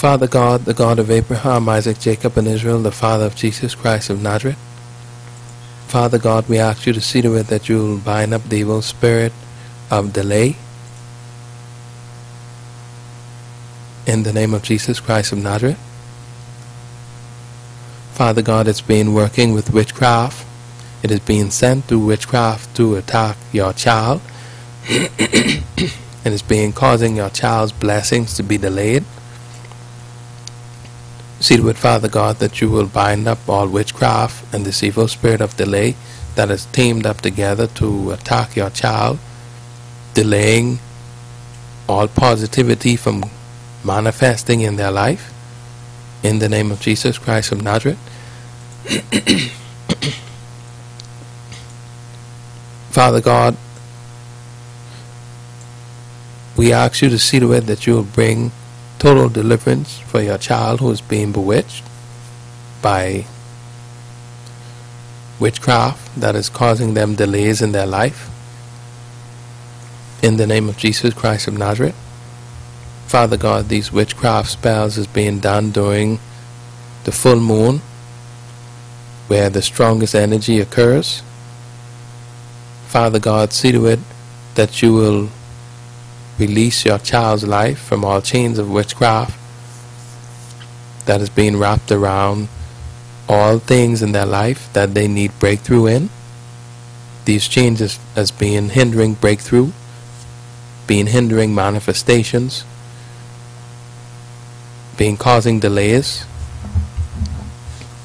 Father God, the God of Abraham, Isaac, Jacob, and Israel, the Father of Jesus Christ of Nazareth. Father God, we ask you to see to it that you will bind up the evil spirit of delay. In the name of Jesus Christ of Nazareth. Father God, it's been working with witchcraft. It is being sent through witchcraft to attack your child. and it's being causing your child's blessings to be delayed. See with Father God, that you will bind up all witchcraft and this evil spirit of delay that is teamed up together to attack your child, delaying all positivity from manifesting in their life. In the name of Jesus Christ of Nazareth. Father God, we ask you to see to it that you will bring total deliverance for your child who is being bewitched by witchcraft that is causing them delays in their life. In the name of Jesus Christ of Nazareth. Father God, these witchcraft spells is being done during the full moon where the strongest energy occurs. Father God, see to it that you will release your child's life from all chains of witchcraft that is being wrapped around all things in their life that they need breakthrough in. These changes as being hindering breakthrough, being hindering manifestations, being causing delays.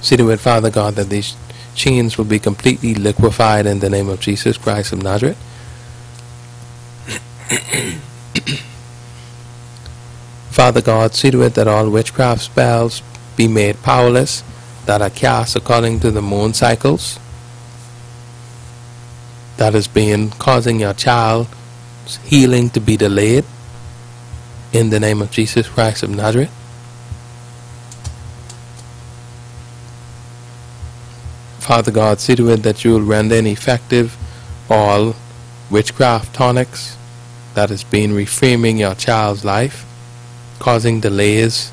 See to it, Father God, that these chains will be completely liquefied in the name of Jesus Christ of Nazareth. Father God, see to it that all witchcraft spells be made powerless that are cast according to the moon cycles that is being causing your child's healing to be delayed in the name of Jesus Christ of Nazareth. Father God, see to it that you will render ineffective all witchcraft tonics that has been reframing your child's life causing delays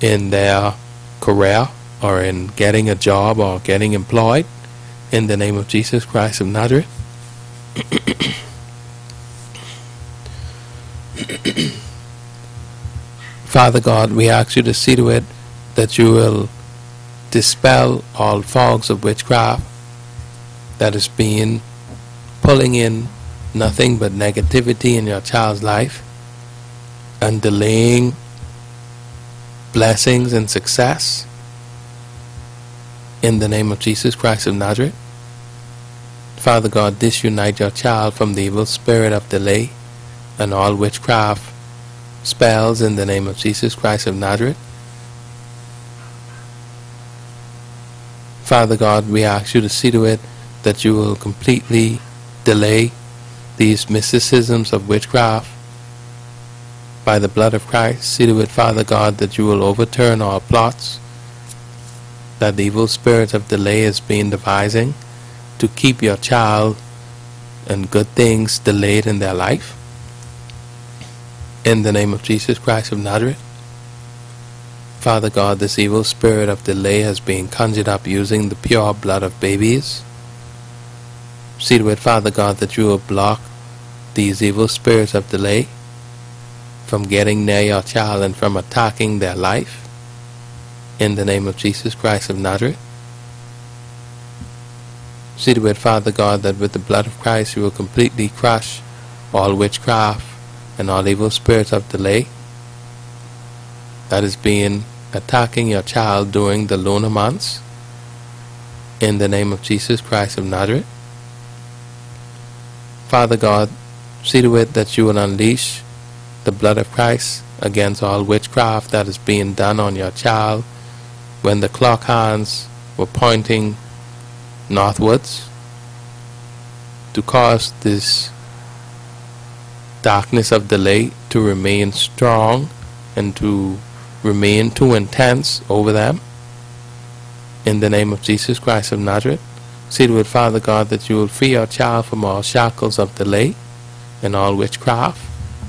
in their career or in getting a job or getting employed in the name of Jesus Christ of Nazareth. Father God, we ask you to see to it that you will dispel all fogs of witchcraft that is being pulling in nothing but negativity in your child's life and delaying blessings and success in the name of Jesus Christ of Nazareth. Father God, disunite your child from the evil spirit of delay and all witchcraft spells in the name of Jesus Christ of Nazareth. Father God, we ask you to see to it that you will completely delay these mysticisms of witchcraft by the blood of Christ, see to it, Father God, that you will overturn all plots that the evil spirit of delay is being devising to keep your child and good things delayed in their life. In the name of Jesus Christ of Nazareth. Father God, this evil spirit of delay has been conjured up using the pure blood of babies. See to it, Father God, that you will block these evil spirits of delay from getting near your child and from attacking their life. In the name of Jesus Christ of Nazareth. See to it, Father God, that with the blood of Christ you will completely crush all witchcraft and all evil spirits of delay that is being attacking your child during the lunar months. In the name of Jesus Christ of Nazareth. Father God, see to it that you will unleash the blood of Christ against all witchcraft that is being done on your child when the clock hands were pointing northwards to cause this darkness of delay to remain strong and to remain too intense over them. In the name of Jesus Christ of Nazareth, see to it, Father God, that you will free your child from all shackles of delay and all witchcraft